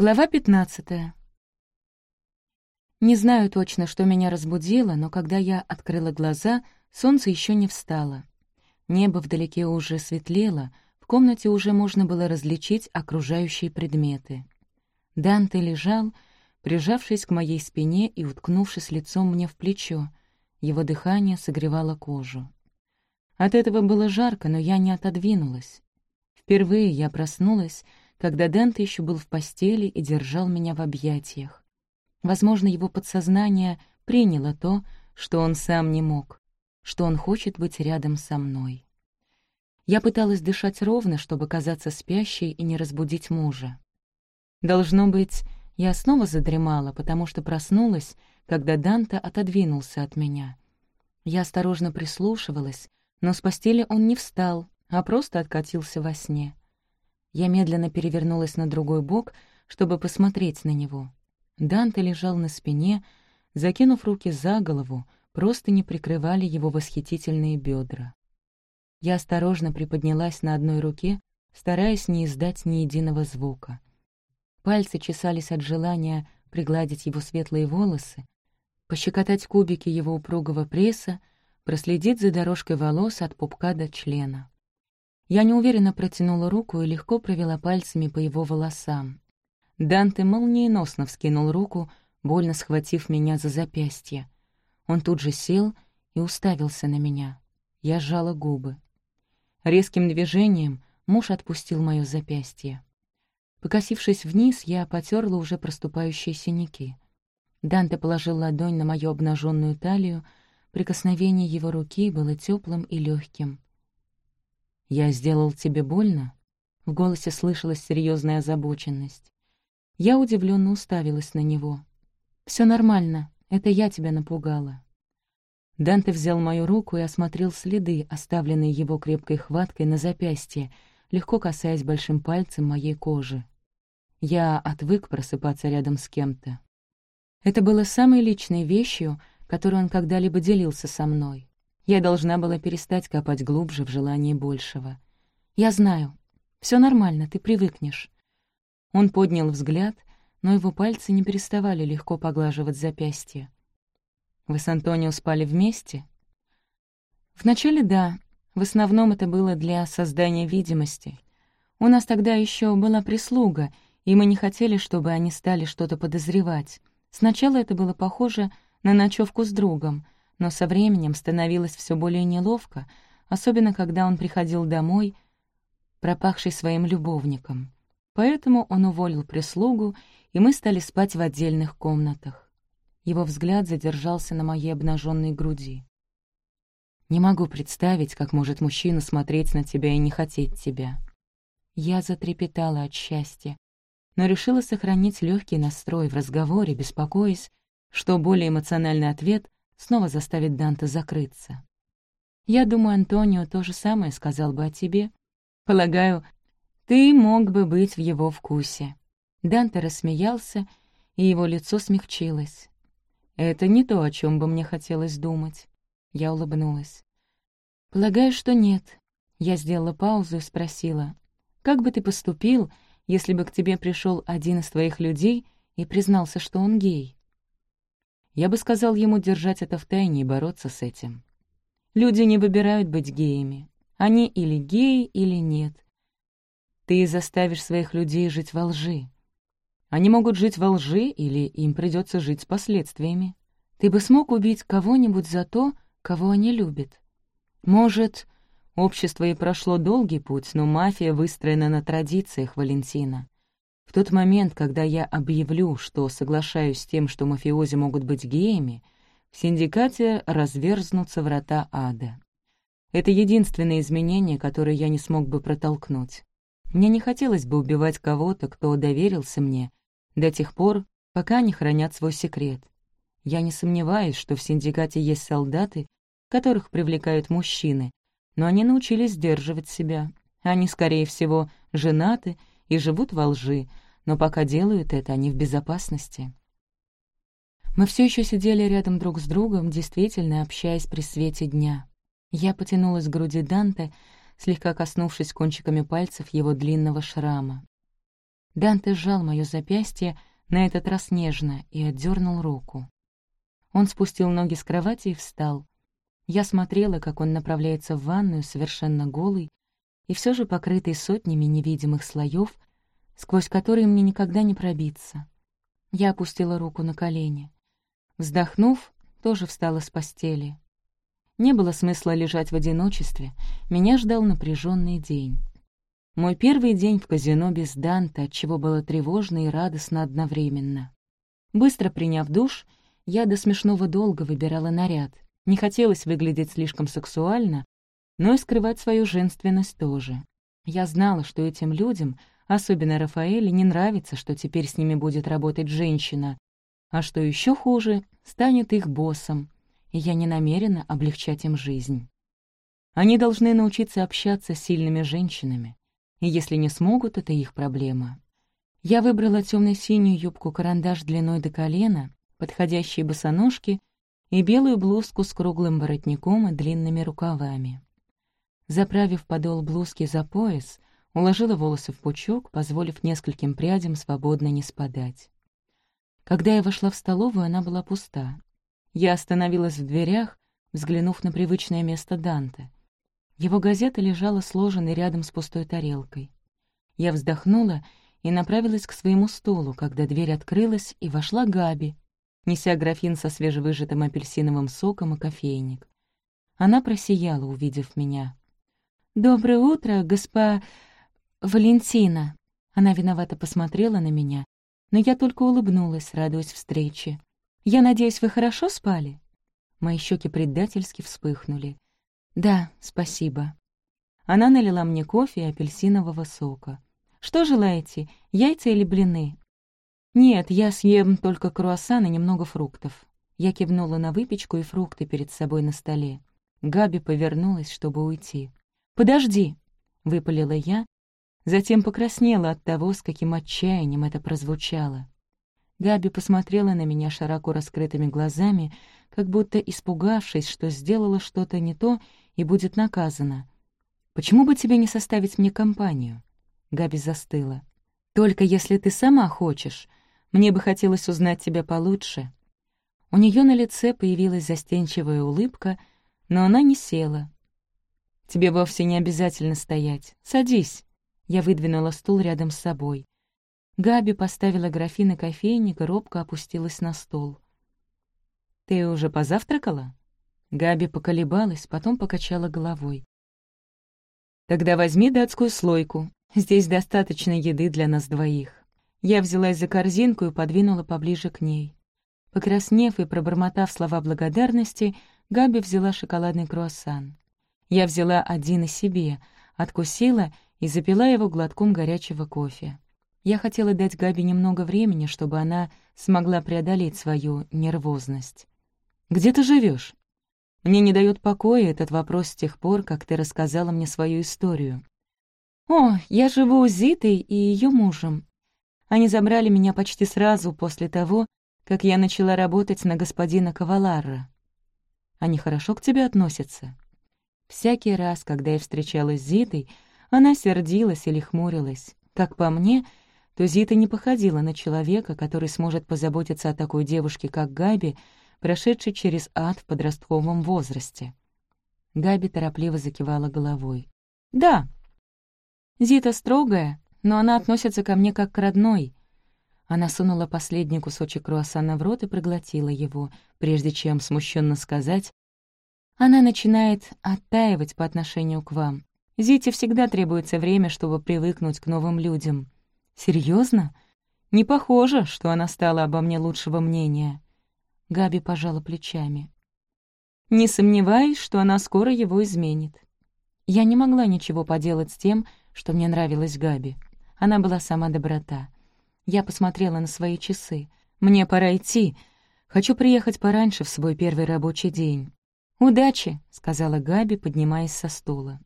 Глава 15. Не знаю точно, что меня разбудило, но когда я открыла глаза, солнце еще не встало. Небо вдалеке уже светлело, в комнате уже можно было различить окружающие предметы. Данте лежал, прижавшись к моей спине и уткнувшись лицом мне в плечо. Его дыхание согревало кожу. От этого было жарко, но я не отодвинулась. Впервые я проснулась — когда Дэнте еще был в постели и держал меня в объятиях. Возможно, его подсознание приняло то, что он сам не мог, что он хочет быть рядом со мной. Я пыталась дышать ровно, чтобы казаться спящей и не разбудить мужа. Должно быть, я снова задремала, потому что проснулась, когда Данте отодвинулся от меня. Я осторожно прислушивалась, но с постели он не встал, а просто откатился во сне. Я медленно перевернулась на другой бок, чтобы посмотреть на него. Данте лежал на спине, закинув руки за голову, просто не прикрывали его восхитительные бедра. Я осторожно приподнялась на одной руке, стараясь не издать ни единого звука. Пальцы чесались от желания пригладить его светлые волосы, пощекотать кубики его упругого пресса, проследить за дорожкой волос от пупка до члена. Я неуверенно протянула руку и легко провела пальцами по его волосам. Данте молниеносно вскинул руку, больно схватив меня за запястье. Он тут же сел и уставился на меня. Я сжала губы. Резким движением муж отпустил моё запястье. Покосившись вниз, я потерла уже проступающие синяки. Данте положил ладонь на мою обнаженную талию, прикосновение его руки было теплым и легким. «Я сделал тебе больно?» В голосе слышалась серьезная озабоченность. Я удивленно уставилась на него. Все нормально, это я тебя напугала». Данте взял мою руку и осмотрел следы, оставленные его крепкой хваткой на запястье, легко касаясь большим пальцем моей кожи. Я отвык просыпаться рядом с кем-то. Это было самой личной вещью, которую он когда-либо делился со мной. Я должна была перестать копать глубже в желании большего. «Я знаю. Все нормально, ты привыкнешь». Он поднял взгляд, но его пальцы не переставали легко поглаживать запястье. «Вы с Антонио спали вместе?» «Вначале да. В основном это было для создания видимости. У нас тогда еще была прислуга, и мы не хотели, чтобы они стали что-то подозревать. Сначала это было похоже на ночевку с другом — но со временем становилось все более неловко, особенно когда он приходил домой, пропахший своим любовником. Поэтому он уволил прислугу, и мы стали спать в отдельных комнатах. Его взгляд задержался на моей обнаженной груди. «Не могу представить, как может мужчина смотреть на тебя и не хотеть тебя». Я затрепетала от счастья, но решила сохранить легкий настрой в разговоре, беспокоясь, что более эмоциональный ответ снова заставит Данте закрыться. Я думаю, Антонио то же самое сказал бы о тебе. Полагаю, ты мог бы быть в его вкусе. Данте рассмеялся, и его лицо смягчилось. Это не то, о чем бы мне хотелось думать. Я улыбнулась. Полагаю, что нет. Я сделала паузу и спросила, как бы ты поступил, если бы к тебе пришел один из твоих людей и признался, что он гей? Я бы сказал ему держать это в тайне и бороться с этим. Люди не выбирают быть геями. Они или геи, или нет. Ты заставишь своих людей жить во лжи. Они могут жить во лжи, или им придется жить с последствиями. Ты бы смог убить кого-нибудь за то, кого они любят. Может, общество и прошло долгий путь, но мафия выстроена на традициях Валентина. В тот момент, когда я объявлю, что соглашаюсь с тем, что мафиози могут быть геями, в синдикате разверзнутся врата ада. Это единственное изменение, которое я не смог бы протолкнуть. Мне не хотелось бы убивать кого-то, кто доверился мне, до тех пор, пока они хранят свой секрет. Я не сомневаюсь, что в синдикате есть солдаты, которых привлекают мужчины, но они научились сдерживать себя. Они, скорее всего, женаты и живут во лжи, но пока делают это, они в безопасности. Мы все еще сидели рядом друг с другом, действительно общаясь при свете дня. Я потянулась к груди Данте, слегка коснувшись кончиками пальцев его длинного шрама. Данте сжал моё запястье, на этот раз нежно, и отдернул руку. Он спустил ноги с кровати и встал. Я смотрела, как он направляется в ванную, совершенно голый, и все же покрытый сотнями невидимых слоев, сквозь которые мне никогда не пробиться. Я опустила руку на колени. Вздохнув, тоже встала с постели. Не было смысла лежать в одиночестве, меня ждал напряженный день. Мой первый день в казино без Данта, отчего было тревожно и радостно одновременно. Быстро приняв душ, я до смешного долго выбирала наряд. Не хотелось выглядеть слишком сексуально, но и скрывать свою женственность тоже. Я знала, что этим людям, особенно Рафаэле, не нравится, что теперь с ними будет работать женщина, а что еще хуже, станет их боссом, и я не намерена облегчать им жизнь. Они должны научиться общаться с сильными женщинами, и если не смогут, это их проблема. Я выбрала темно синюю юбку-карандаш длиной до колена, подходящие босоножки и белую блузку с круглым воротником и длинными рукавами. Заправив подол блузки за пояс, уложила волосы в пучок, позволив нескольким прядям свободно не спадать. Когда я вошла в столовую, она была пуста. Я остановилась в дверях, взглянув на привычное место Данте. Его газета лежала сложенной рядом с пустой тарелкой. Я вздохнула и направилась к своему стулу, когда дверь открылась, и вошла Габи, неся графин со свежевыжатым апельсиновым соком и кофейник. Она просияла, увидев меня. «Доброе утро, госпо... Валентина!» Она виновато посмотрела на меня, но я только улыбнулась, радуясь встрече. «Я надеюсь, вы хорошо спали?» Мои щеки предательски вспыхнули. «Да, спасибо». Она налила мне кофе и апельсинового сока. «Что желаете, яйца или блины?» «Нет, я съем только круассан и немного фруктов». Я кивнула на выпечку и фрукты перед собой на столе. Габи повернулась, чтобы уйти. «Подожди!» — выпалила я, затем покраснела от того, с каким отчаянием это прозвучало. Габи посмотрела на меня широко раскрытыми глазами, как будто испугавшись, что сделала что-то не то и будет наказана. «Почему бы тебе не составить мне компанию?» Габи застыла. «Только если ты сама хочешь. Мне бы хотелось узнать тебя получше». У нее на лице появилась застенчивая улыбка, но она не села, Тебе вовсе не обязательно стоять. Садись». Я выдвинула стул рядом с собой. Габи поставила графин и кофейник и робко опустилась на стол. «Ты уже позавтракала?» Габи поколебалась, потом покачала головой. «Тогда возьми датскую слойку. Здесь достаточно еды для нас двоих». Я взялась за корзинку и подвинула поближе к ней. Покраснев и пробормотав слова благодарности, Габи взяла шоколадный круассан. Я взяла один и себе, откусила и запила его глотком горячего кофе. Я хотела дать Габи немного времени, чтобы она смогла преодолеть свою нервозность. «Где ты живешь? Мне не дает покоя этот вопрос с тех пор, как ты рассказала мне свою историю. «О, я живу с Зитой и ее мужем. Они забрали меня почти сразу после того, как я начала работать на господина Каваларра. Они хорошо к тебе относятся?» Всякий раз, когда я встречалась с Зитой, она сердилась или хмурилась. Как по мне, то Зита не походила на человека, который сможет позаботиться о такой девушке, как Габи, прошедшей через ад в подростковом возрасте. Габи торопливо закивала головой. «Да, Зита строгая, но она относится ко мне как к родной». Она сунула последний кусочек круассана в рот и проглотила его, прежде чем смущенно сказать она начинает оттаивать по отношению к вам. Зите всегда требуется время, чтобы привыкнуть к новым людям. Серьезно? Не похоже, что она стала обо мне лучшего мнения. Габи пожала плечами. Не сомневаюсь, что она скоро его изменит. Я не могла ничего поделать с тем, что мне нравилась Габи. Она была сама доброта. Я посмотрела на свои часы. Мне пора идти. Хочу приехать пораньше в свой первый рабочий день. «Удачи», — сказала Габи, поднимаясь со стула.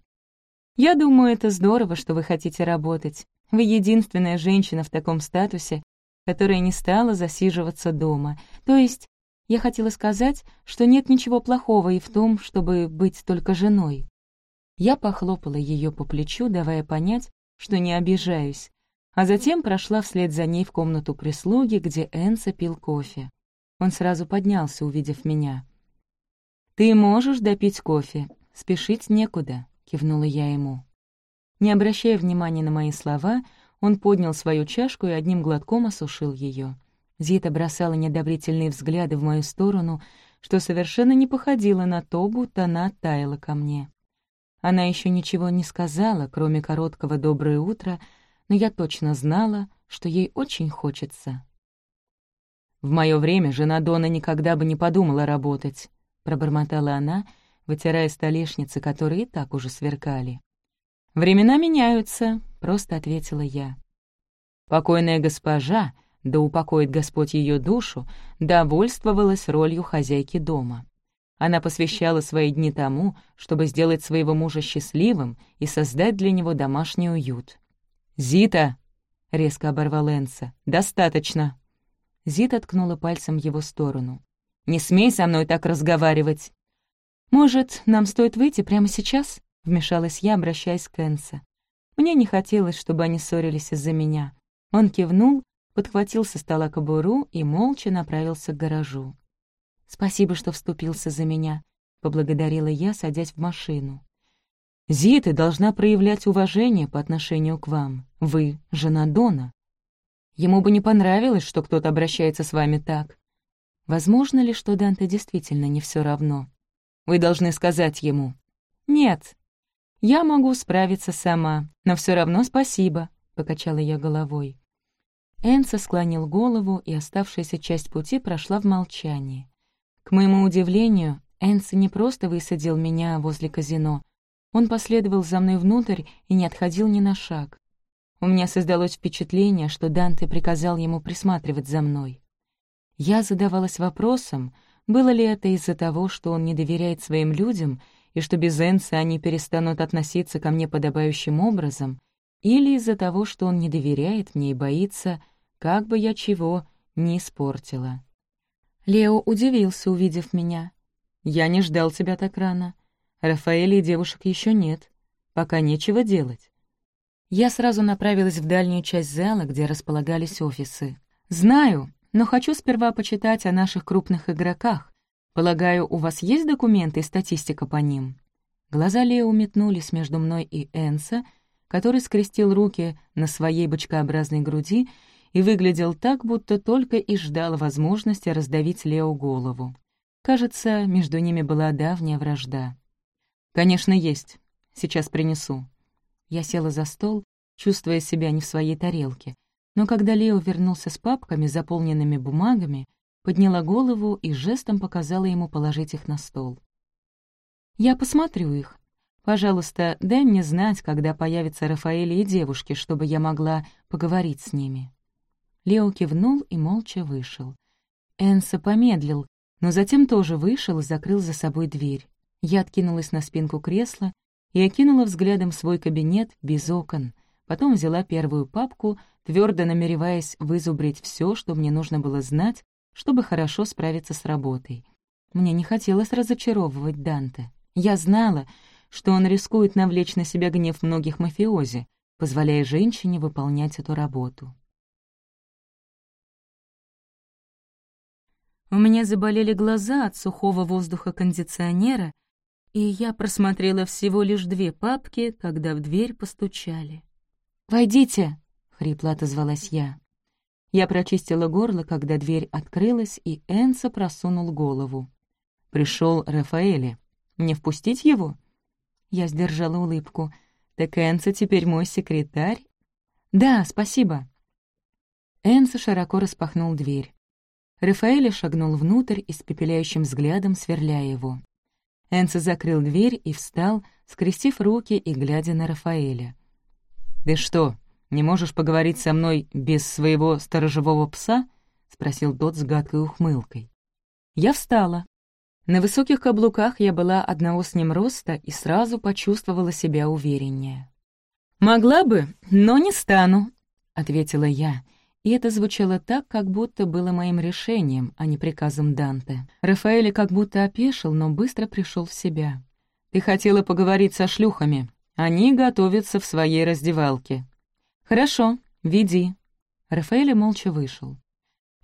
«Я думаю, это здорово, что вы хотите работать. Вы единственная женщина в таком статусе, которая не стала засиживаться дома. То есть, я хотела сказать, что нет ничего плохого и в том, чтобы быть только женой». Я похлопала ее по плечу, давая понять, что не обижаюсь. а затем прошла вслед за ней в комнату прислуги, где Энса пил кофе. Он сразу поднялся, увидев меня. «Ты можешь допить кофе, спешить некуда», — кивнула я ему. Не обращая внимания на мои слова, он поднял свою чашку и одним глотком осушил ее. Зита бросала недобрительные взгляды в мою сторону, что совершенно не походило на то, будто она оттаяла ко мне. Она еще ничего не сказала, кроме короткого «доброе утро», но я точно знала, что ей очень хочется. «В мое время жена Дона никогда бы не подумала работать», — пробормотала она, вытирая столешницы, которые и так уже сверкали. «Времена меняются», — просто ответила я. Покойная госпожа, да упокоит Господь ее душу, довольствовалась ролью хозяйки дома. Она посвящала свои дни тому, чтобы сделать своего мужа счастливым и создать для него домашний уют. «Зита!» — резко оборвал Энса. «Достаточно!» Зита ткнула пальцем в его сторону. «Не смей со мной так разговаривать!» «Может, нам стоит выйти прямо сейчас?» — вмешалась я, обращаясь к Энса. Мне не хотелось, чтобы они ссорились из-за меня. Он кивнул, подхватил со стола кобуру и молча направился к гаражу. «Спасибо, что вступился за меня», — поблагодарила я, садясь в машину. «Зита должна проявлять уважение по отношению к вам. Вы — жена Дона. Ему бы не понравилось, что кто-то обращается с вами так. Возможно ли, что Данте действительно не все равно? Вы должны сказать ему. «Нет, я могу справиться сама, но все равно спасибо», — покачала я головой. Энса склонил голову, и оставшаяся часть пути прошла в молчании. К моему удивлению, Энса не просто высадил меня возле казино. Он последовал за мной внутрь и не отходил ни на шаг. У меня создалось впечатление, что Данте приказал ему присматривать за мной. Я задавалась вопросом, было ли это из-за того, что он не доверяет своим людям и что без Энса они перестанут относиться ко мне подобающим образом, или из-за того, что он не доверяет мне и боится, как бы я чего не испортила. Лео удивился, увидев меня. «Я не ждал тебя так рано. Рафаэля и девушек еще нет. Пока нечего делать». Я сразу направилась в дальнюю часть зала, где располагались офисы. «Знаю, но хочу сперва почитать о наших крупных игроках. Полагаю, у вас есть документы и статистика по ним?» Глаза Лео метнулись между мной и Энса, который скрестил руки на своей бочкообразной груди и выглядел так, будто только и ждал возможности раздавить Лео голову. Кажется, между ними была давняя вражда. «Конечно, есть. Сейчас принесу». Я села за стол, чувствуя себя не в своей тарелке, но когда Лео вернулся с папками, заполненными бумагами, подняла голову и жестом показала ему положить их на стол. «Я посмотрю их. Пожалуйста, дай мне знать, когда появятся Рафаэли и девушки, чтобы я могла поговорить с ними». Лео кивнул и молча вышел. Энса помедлил, но затем тоже вышел и закрыл за собой дверь. Я откинулась на спинку кресла и окинула взглядом свой кабинет без окон, потом взяла первую папку, твердо намереваясь вызубрить все, что мне нужно было знать, чтобы хорошо справиться с работой. Мне не хотелось разочаровывать Данте. Я знала, что он рискует навлечь на себя гнев многих мафиози, позволяя женщине выполнять эту работу. У меня заболели глаза от сухого воздуха кондиционера, и я просмотрела всего лишь две папки, когда в дверь постучали. «Войдите!» — хрипло отозвалась я. Я прочистила горло, когда дверь открылась, и Энса просунул голову. Пришел Рафаэли. Мне впустить его?» Я сдержала улыбку. «Так Энса теперь мой секретарь?» «Да, спасибо». Энса широко распахнул дверь. Рафаэль шагнул внутрь, испепеляющим взглядом сверляя его. Энце закрыл дверь и встал, скрестив руки и глядя на Рафаэля. «Ты что, не можешь поговорить со мной без своего сторожевого пса?» — спросил тот с гадкой ухмылкой. Я встала. На высоких каблуках я была одного с ним роста и сразу почувствовала себя увереннее. «Могла бы, но не стану», — ответила я, и это звучало так, как будто было моим решением, а не приказом Данте. Рафаэль как будто опешил, но быстро пришел в себя. «Ты хотела поговорить со шлюхами. Они готовятся в своей раздевалке». «Хорошо, «Веди». Рафаэль молча вышел.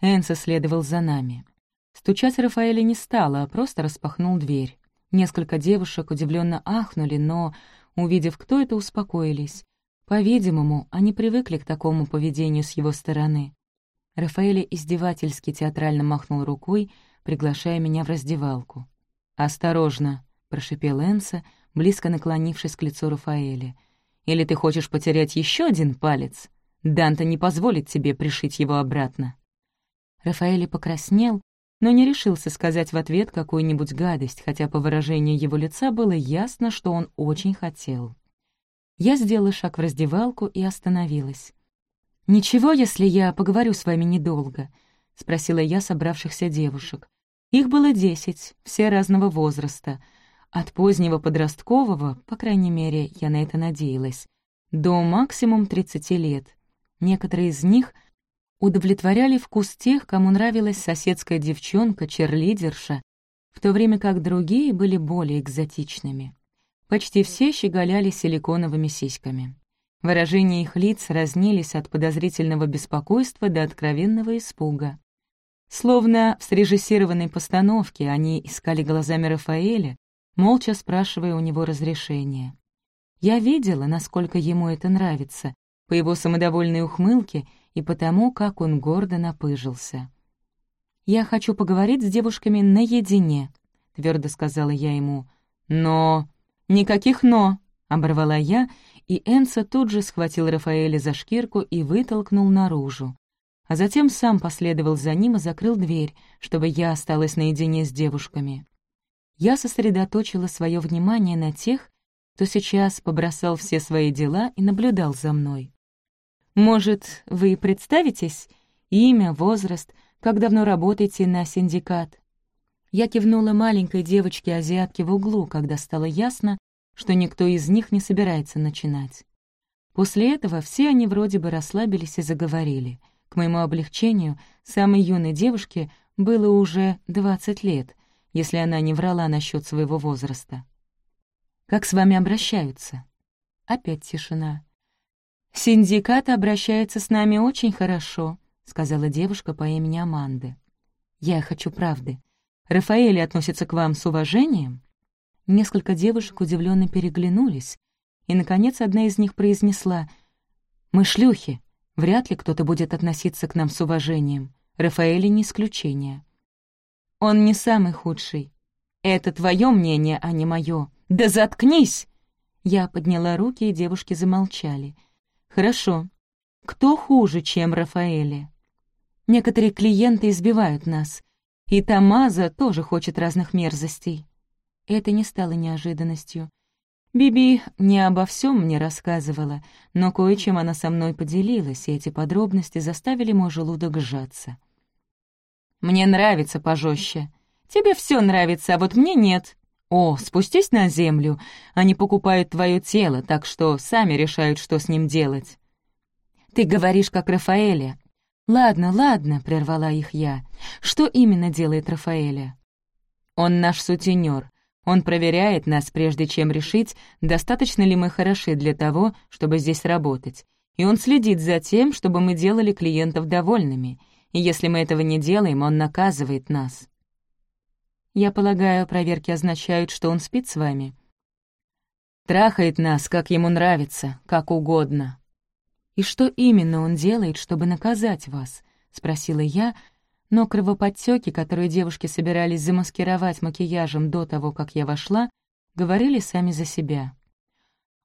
Энса следовал за нами. Стучать Рафаэля не стало, а просто распахнул дверь. Несколько девушек удивленно ахнули, но, увидев, кто это, успокоились. По-видимому, они привыкли к такому поведению с его стороны. Рафаэля издевательски театрально махнул рукой, приглашая меня в раздевалку. «Осторожно», — прошипел Энса, близко наклонившись к лицу Рафаэля. «Или ты хочешь потерять еще один палец? Данта не позволит тебе пришить его обратно». Рафаэль покраснел, но не решился сказать в ответ какую-нибудь гадость, хотя по выражению его лица было ясно, что он очень хотел. Я сделала шаг в раздевалку и остановилась. «Ничего, если я поговорю с вами недолго?» — спросила я собравшихся девушек. Их было десять, все разного возраста. От позднего подросткового, по крайней мере, я на это надеялась, до максимум тридцати лет. Некоторые из них — удовлетворяли вкус тех, кому нравилась соседская девчонка, черлидерша, в то время как другие были более экзотичными. Почти все щеголяли силиконовыми сиськами. Выражения их лиц разнились от подозрительного беспокойства до откровенного испуга. Словно в срежиссированной постановке они искали глазами Рафаэля, молча спрашивая у него разрешения. Я видела, насколько ему это нравится, по его самодовольной ухмылке и потому, как он гордо напыжился. «Я хочу поговорить с девушками наедине», — твердо сказала я ему. «Но...» «Никаких «но», — оборвала я, и Энса тут же схватил Рафаэля за шкирку и вытолкнул наружу. А затем сам последовал за ним и закрыл дверь, чтобы я осталась наедине с девушками. Я сосредоточила свое внимание на тех, кто сейчас побросал все свои дела и наблюдал за мной. Может, вы представитесь? Имя, возраст, как давно работаете на синдикат?» Я кивнула маленькой девочке-азиатке в углу, когда стало ясно, что никто из них не собирается начинать. После этого все они вроде бы расслабились и заговорили. К моему облегчению, самой юной девушке было уже 20 лет, если она не врала насчет своего возраста. «Как с вами обращаются?» Опять тишина. «Синдикат обращается с нами очень хорошо», — сказала девушка по имени Аманды. «Я хочу правды. Рафаэль относится к вам с уважением?» Несколько девушек удивленно переглянулись, и, наконец, одна из них произнесла «Мы шлюхи. Вряд ли кто-то будет относиться к нам с уважением. Рафаэль не исключение». «Он не самый худший. Это твое мнение, а не мое. Да заткнись!» Я подняла руки, и девушки замолчали — Хорошо. Кто хуже, чем Рафаэли? Некоторые клиенты избивают нас. И Тамаза тоже хочет разных мерзостей. Это не стало неожиданностью. Биби не обо всем мне рассказывала, но кое-чем она со мной поделилась, и эти подробности заставили мой желудок сжаться. «Мне нравится пожестче. Тебе все нравится, а вот мне нет. «О, спустись на землю. Они покупают твое тело, так что сами решают, что с ним делать». «Ты говоришь, как Рафаэля». «Ладно, ладно», — прервала их я. «Что именно делает Рафаэля?» «Он наш сутенер. Он проверяет нас, прежде чем решить, достаточно ли мы хороши для того, чтобы здесь работать. И он следит за тем, чтобы мы делали клиентов довольными. И если мы этого не делаем, он наказывает нас». Я полагаю, проверки означают, что он спит с вами. Трахает нас, как ему нравится, как угодно. И что именно он делает, чтобы наказать вас? Спросила я, но кровоподтёки, которые девушки собирались замаскировать макияжем до того, как я вошла, говорили сами за себя.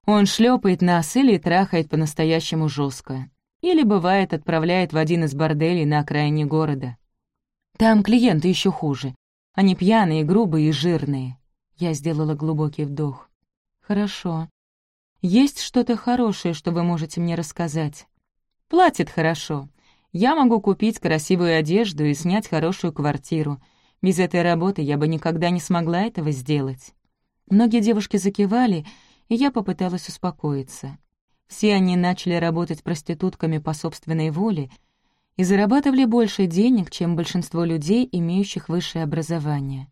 Он шлепает нас или трахает по-настоящему жестко, или, бывает, отправляет в один из борделей на окраине города. Там клиенты еще хуже. Они пьяные, грубые и жирные. Я сделала глубокий вдох. Хорошо. Есть что-то хорошее, что вы можете мне рассказать? Платит хорошо. Я могу купить красивую одежду и снять хорошую квартиру. Без этой работы я бы никогда не смогла этого сделать. Многие девушки закивали, и я попыталась успокоиться. Все они начали работать проститутками по собственной воле — и зарабатывали больше денег, чем большинство людей, имеющих высшее образование.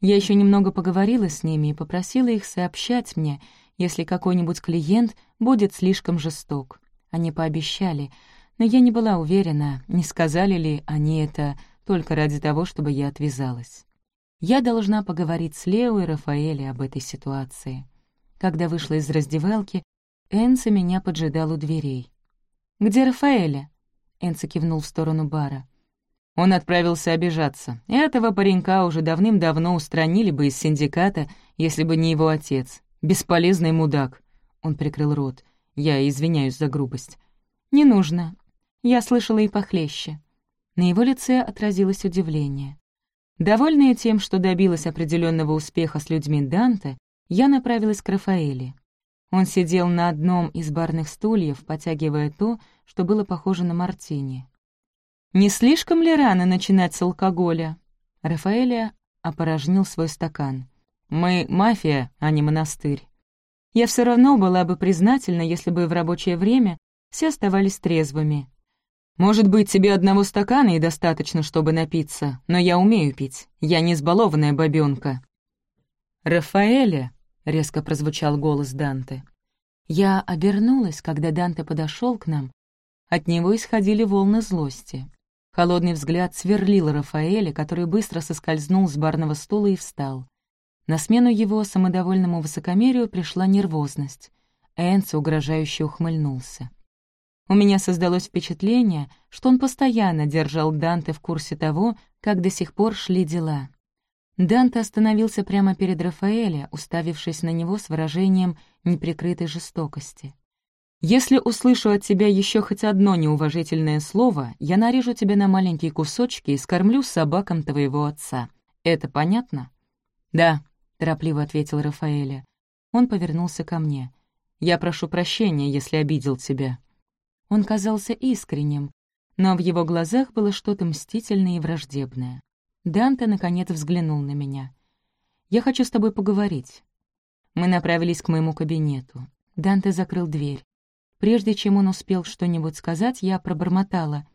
Я еще немного поговорила с ними и попросила их сообщать мне, если какой-нибудь клиент будет слишком жесток. Они пообещали, но я не была уверена, не сказали ли они это только ради того, чтобы я отвязалась. Я должна поговорить с Лео и Рафаэлем об этой ситуации. Когда вышла из раздевалки, Энса меня поджидал у дверей. «Где Рафаэля?» Энса кивнул в сторону бара. Он отправился обижаться. Этого паренька уже давным-давно устранили бы из синдиката, если бы не его отец. Бесполезный мудак. Он прикрыл рот. Я извиняюсь за грубость. «Не нужно. Я слышала и похлеще». На его лице отразилось удивление. Довольная тем, что добилась определенного успеха с людьми Данте, я направилась к Рафаэле. Он сидел на одном из барных стульев, потягивая то, что было похоже на мартини. «Не слишком ли рано начинать с алкоголя?» Рафаэля опорожнил свой стакан. «Мы мафия, а не монастырь. Я все равно была бы признательна, если бы в рабочее время все оставались трезвыми. Может быть, тебе одного стакана и достаточно, чтобы напиться, но я умею пить. Я не избалованная бабёнка». «Рафаэля», — резко прозвучал голос Данте. Я обернулась, когда Данте подошел к нам. От него исходили волны злости. Холодный взгляд сверлил Рафаэля, который быстро соскользнул с барного стула и встал. На смену его самодовольному высокомерию пришла нервозность. Энце угрожающе ухмыльнулся. У меня создалось впечатление, что он постоянно держал Данте в курсе того, как до сих пор шли дела. Данте остановился прямо перед Рафаэля, уставившись на него с выражением неприкрытой жестокости. «Если услышу от тебя еще хоть одно неуважительное слово, я нарежу тебя на маленькие кусочки и скормлю собакам твоего отца. Это понятно?» «Да», — торопливо ответил Рафаэля. Он повернулся ко мне. «Я прошу прощения, если обидел тебя». Он казался искренним, но в его глазах было что-то мстительное и враждебное. Данте, наконец, взглянул на меня. «Я хочу с тобой поговорить». Мы направились к моему кабинету. Данте закрыл дверь. Прежде чем он успел что-нибудь сказать, я пробормотала.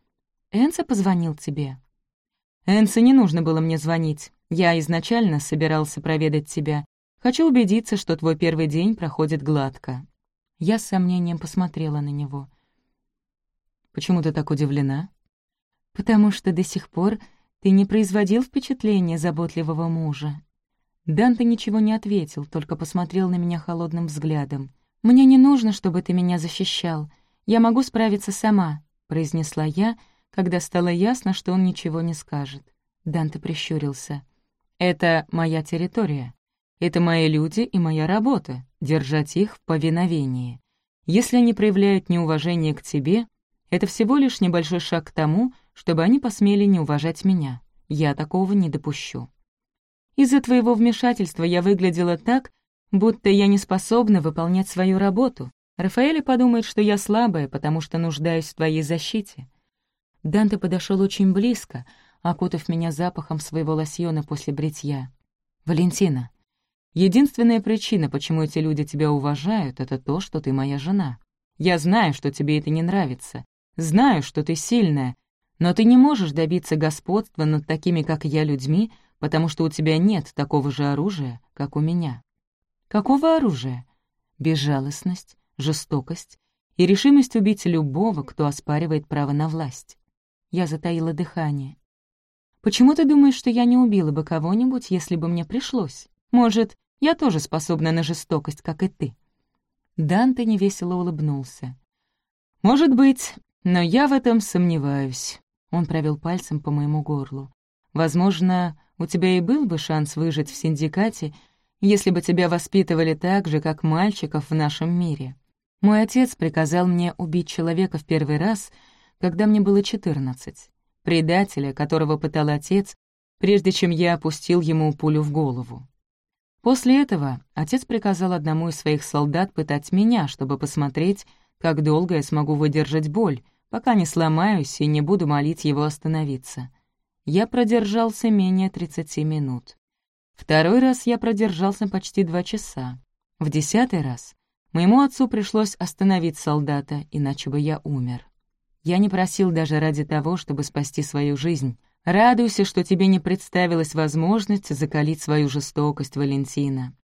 «Энса позвонил тебе?» «Энса не нужно было мне звонить. Я изначально собирался проведать тебя. Хочу убедиться, что твой первый день проходит гладко». Я с сомнением посмотрела на него. Почему ты так удивлена?» «Потому что до сих пор ты не производил впечатления заботливого мужа». Данте ничего не ответил, только посмотрел на меня холодным взглядом. «Мне не нужно, чтобы ты меня защищал. Я могу справиться сама», — произнесла я, когда стало ясно, что он ничего не скажет. Данте прищурился. «Это моя территория. Это мои люди и моя работа — держать их в повиновении. Если они проявляют неуважение к тебе, это всего лишь небольшой шаг к тому, чтобы они посмели не уважать меня. Я такого не допущу. Из-за твоего вмешательства я выглядела так, будто я не способна выполнять свою работу. Рафаэль подумает, что я слабая, потому что нуждаюсь в твоей защите. Данте подошел очень близко, окутав меня запахом своего лосьона после бритья. «Валентина, единственная причина, почему эти люди тебя уважают, это то, что ты моя жена. Я знаю, что тебе это не нравится, Знаю, что ты сильная, но ты не можешь добиться господства над такими, как я, людьми, потому что у тебя нет такого же оружия, как у меня. Какого оружия? Безжалостность, жестокость и решимость убить любого, кто оспаривает право на власть. Я затаила дыхание. «Почему ты думаешь, что я не убила бы кого-нибудь, если бы мне пришлось? Может, я тоже способна на жестокость, как и ты?» Данте невесело улыбнулся. «Может быть, но я в этом сомневаюсь. Он провел пальцем по моему горлу. Возможно, у тебя и был бы шанс выжить в синдикате, если бы тебя воспитывали так же, как мальчиков в нашем мире. Мой отец приказал мне убить человека в первый раз, когда мне было четырнадцать. Предателя, которого пытал отец, прежде чем я опустил ему пулю в голову. После этого отец приказал одному из своих солдат пытать меня, чтобы посмотреть, как долго я смогу выдержать боль, пока не сломаюсь и не буду молить его остановиться. Я продержался менее 30 минут. Второй раз я продержался почти два часа. В десятый раз моему отцу пришлось остановить солдата, иначе бы я умер. Я не просил даже ради того, чтобы спасти свою жизнь. Радуйся, что тебе не представилась возможность закалить свою жестокость, Валентина.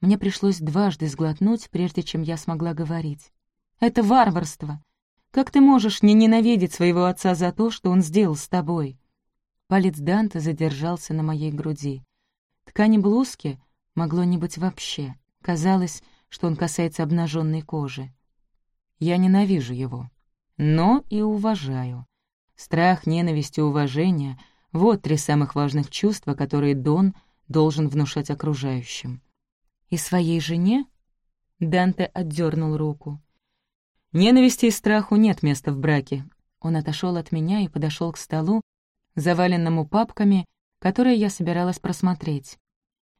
Мне пришлось дважды сглотнуть, прежде чем я смогла говорить. Это варварство. Как ты можешь не ненавидеть своего отца за то, что он сделал с тобой?» Палец Данте задержался на моей груди. Ткани блузки могло не быть вообще. Казалось, что он касается обнаженной кожи. Я ненавижу его, но и уважаю. Страх, ненависть и уважение — вот три самых важных чувства, которые Дон должен внушать окружающим. И своей жене? Данте отдернул руку. Ненависти и страху нет места в браке. Он отошел от меня и подошел к столу, заваленному папками, которые я собиралась просмотреть.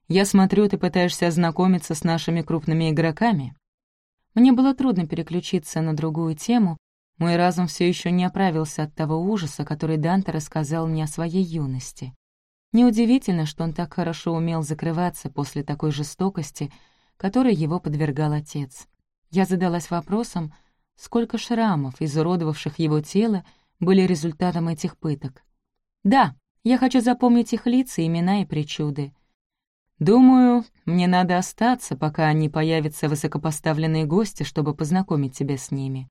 «Я смотрю, ты пытаешься ознакомиться с нашими крупными игроками». Мне было трудно переключиться на другую тему, мой разум все еще не оправился от того ужаса, который Данте рассказал мне о своей юности. Неудивительно, что он так хорошо умел закрываться после такой жестокости, которой его подвергал отец. Я задалась вопросом, сколько шрамов, изуродовавших его тело, были результатом этих пыток. Да, я хочу запомнить их лица, имена и причуды. Думаю, мне надо остаться, пока не появятся высокопоставленные гости, чтобы познакомить тебя с ними.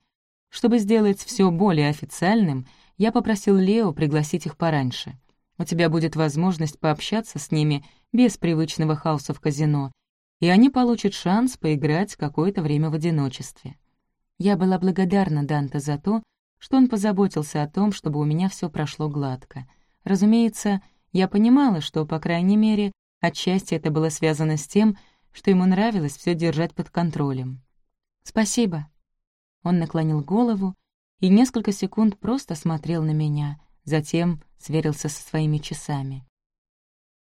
Чтобы сделать все более официальным, я попросил Лео пригласить их пораньше. У тебя будет возможность пообщаться с ними без привычного хаоса в казино, и они получат шанс поиграть какое-то время в одиночестве. Я была благодарна Данте за то, что он позаботился о том, чтобы у меня все прошло гладко. Разумеется, я понимала, что, по крайней мере, отчасти это было связано с тем, что ему нравилось все держать под контролем. «Спасибо», он наклонил голову и несколько секунд просто смотрел на меня, затем сверился со своими часами.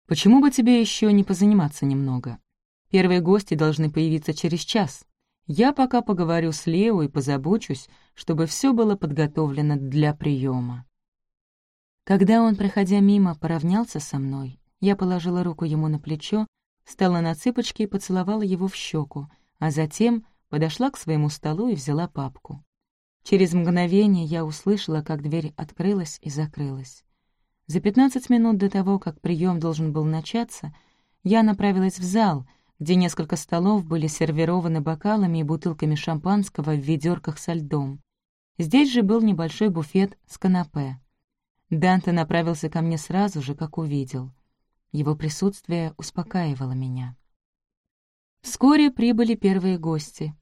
«Почему бы тебе еще не позаниматься немного? Первые гости должны появиться через час. Я пока поговорю с Лео и позабочусь, чтобы все было подготовлено для приема. Когда он, проходя мимо, поравнялся со мной, я положила руку ему на плечо, встала на цыпочки и поцеловала его в щеку, а затем подошла к своему столу и взяла папку. Через мгновение я услышала, как дверь открылась и закрылась. За пятнадцать минут до того, как прием должен был начаться, я направилась в зал, где несколько столов были сервированы бокалами и бутылками шампанского в ведерках со льдом. Здесь же был небольшой буфет с канапе. Данте направился ко мне сразу же, как увидел. Его присутствие успокаивало меня. Вскоре прибыли первые гости.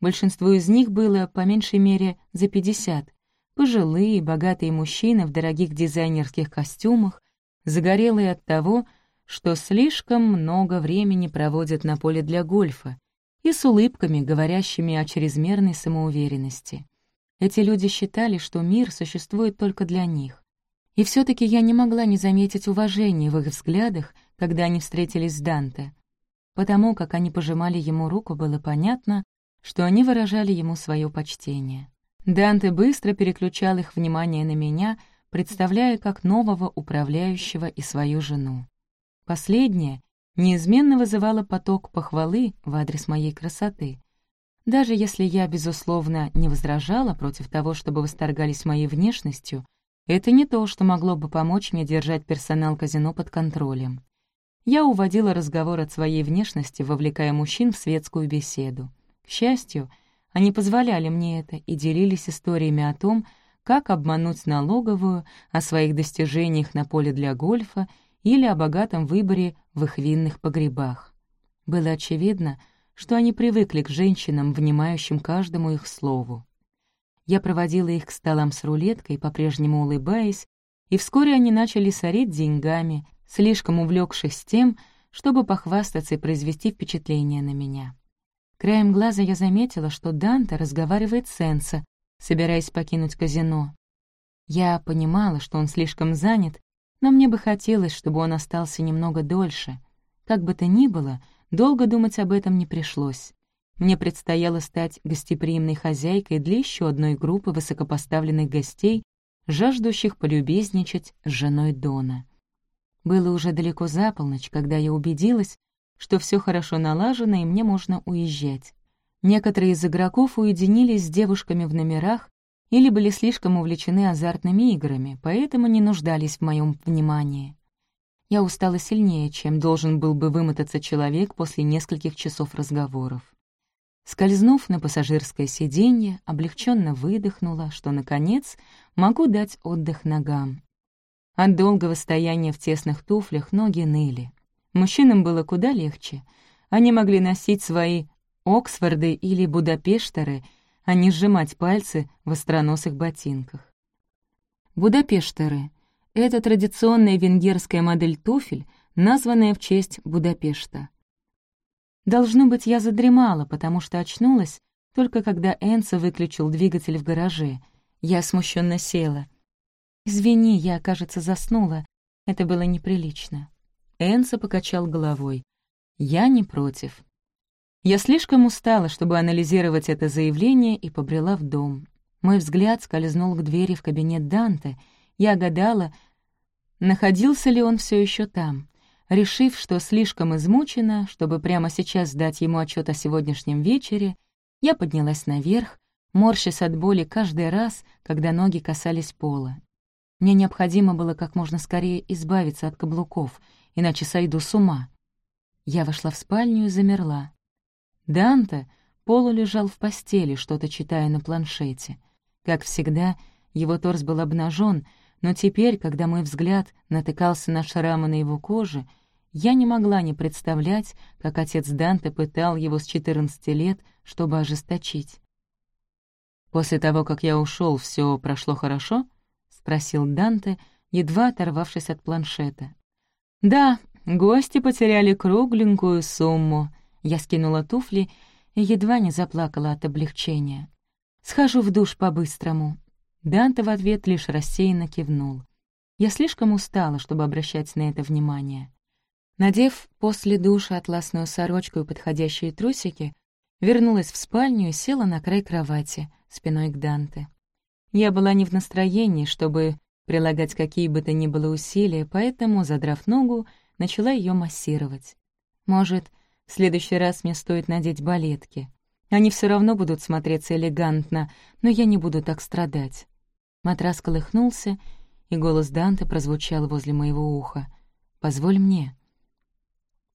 Большинство из них было, по меньшей мере, за 50. Пожилые, богатые мужчины в дорогих дизайнерских костюмах, загорелые от того, что слишком много времени проводят на поле для гольфа, и с улыбками, говорящими о чрезмерной самоуверенности. Эти люди считали, что мир существует только для них. И все таки я не могла не заметить уважения в их взглядах, когда они встретились с Данте. Потому как они пожимали ему руку, было понятно, что они выражали ему свое почтение. Данте быстро переключал их внимание на меня, представляя как нового управляющего и свою жену. Последнее неизменно вызывало поток похвалы в адрес моей красоты. Даже если я, безусловно, не возражала против того, чтобы восторгались моей внешностью, это не то, что могло бы помочь мне держать персонал казино под контролем. Я уводила разговор от своей внешности, вовлекая мужчин в светскую беседу. К счастью, они позволяли мне это и делились историями о том, как обмануть налоговую, о своих достижениях на поле для гольфа или о богатом выборе в их винных погребах. Было очевидно, что они привыкли к женщинам, внимающим каждому их слову. Я проводила их к столам с рулеткой, по-прежнему улыбаясь, и вскоре они начали сорить деньгами, слишком увлекшись тем, чтобы похвастаться и произвести впечатление на меня. Краем глаза я заметила, что Данте разговаривает с Энсо, собираясь покинуть казино. Я понимала, что он слишком занят, но мне бы хотелось, чтобы он остался немного дольше. Как бы то ни было, долго думать об этом не пришлось. Мне предстояло стать гостеприимной хозяйкой для еще одной группы высокопоставленных гостей, жаждущих полюбезничать с женой Дона. Было уже далеко за полночь, когда я убедилась, что все хорошо налажено и мне можно уезжать. Некоторые из игроков уединились с девушками в номерах или были слишком увлечены азартными играми, поэтому не нуждались в моем внимании. Я устала сильнее, чем должен был бы вымотаться человек после нескольких часов разговоров. Скользнув на пассажирское сиденье, облегченно выдохнула, что, наконец, могу дать отдых ногам. От долгого стояния в тесных туфлях ноги ныли. Мужчинам было куда легче. Они могли носить свои Оксфорды или Будапештеры, а не сжимать пальцы в остроносых ботинках. Будапештеры — это традиционная венгерская модель туфель, названная в честь Будапешта. Должно быть, я задремала, потому что очнулась только когда Энса выключил двигатель в гараже. Я смущенно села. «Извини, я, кажется, заснула. Это было неприлично». Энса покачал головой. «Я не против». Я слишком устала, чтобы анализировать это заявление, и побрела в дом. Мой взгляд скользнул к двери в кабинет Данте. Я гадала, находился ли он все еще там. Решив, что слишком измучена, чтобы прямо сейчас дать ему отчет о сегодняшнем вечере, я поднялась наверх, морщась от боли каждый раз, когда ноги касались пола. Мне необходимо было как можно скорее избавиться от каблуков, иначе сойду с ума. Я вошла в спальню и замерла. Данте полулежал в постели, что-то читая на планшете. Как всегда, его торс был обнажен, но теперь, когда мой взгляд натыкался на шрамы на его коже, я не могла не представлять, как отец Данте пытал его с 14 лет, чтобы ожесточить. «После того, как я ушел, все прошло хорошо?» — спросил Данте, едва оторвавшись от планшета. «Да, гости потеряли кругленькую сумму», — я скинула туфли и едва не заплакала от облегчения. «Схожу в душ по-быстрому». Данте в ответ лишь рассеянно кивнул. Я слишком устала, чтобы обращать на это внимание. Надев после душа атласную сорочку и подходящие трусики, вернулась в спальню и села на край кровати, спиной к Данте. Я была не в настроении, чтобы прилагать какие бы то ни было усилия, поэтому, задрав ногу, начала ее массировать. Может, в следующий раз мне стоит надеть балетки. Они все равно будут смотреться элегантно, но я не буду так страдать. Матрас колыхнулся, и голос Данте прозвучал возле моего уха. «Позволь мне».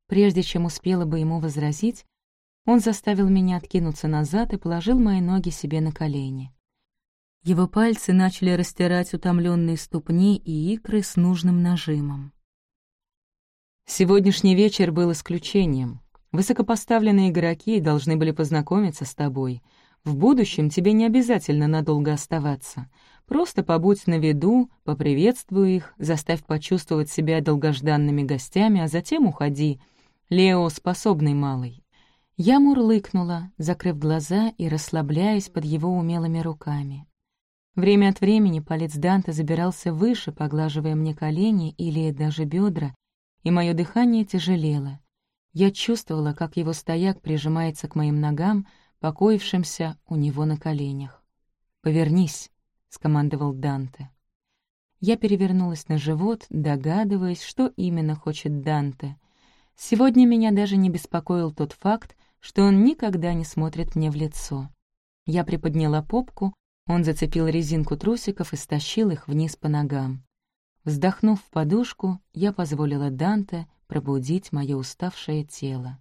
Прежде чем успела бы ему возразить, он заставил меня откинуться назад и положил мои ноги себе на колени. Его пальцы начали растирать утомленные ступни и икры с нужным нажимом. Сегодняшний вечер был исключением. Высокопоставленные игроки должны были познакомиться с тобой. В будущем тебе не обязательно надолго оставаться. Просто побудь на виду, поприветствуй их, заставь почувствовать себя долгожданными гостями, а затем уходи — Лео — способный малый. Я мурлыкнула, закрыв глаза и расслабляясь под его умелыми руками. Время от времени палец Данте забирался выше, поглаживая мне колени или даже бедра, и мое дыхание тяжелело. Я чувствовала, как его стояк прижимается к моим ногам, покоившимся у него на коленях. «Повернись», — скомандовал Данте. Я перевернулась на живот, догадываясь, что именно хочет Данте. Сегодня меня даже не беспокоил тот факт, что он никогда не смотрит мне в лицо. Я приподняла попку, он зацепил резинку трусиков и стащил их вниз по ногам. Вздохнув в подушку, я позволила Данте пробудить мое уставшее тело.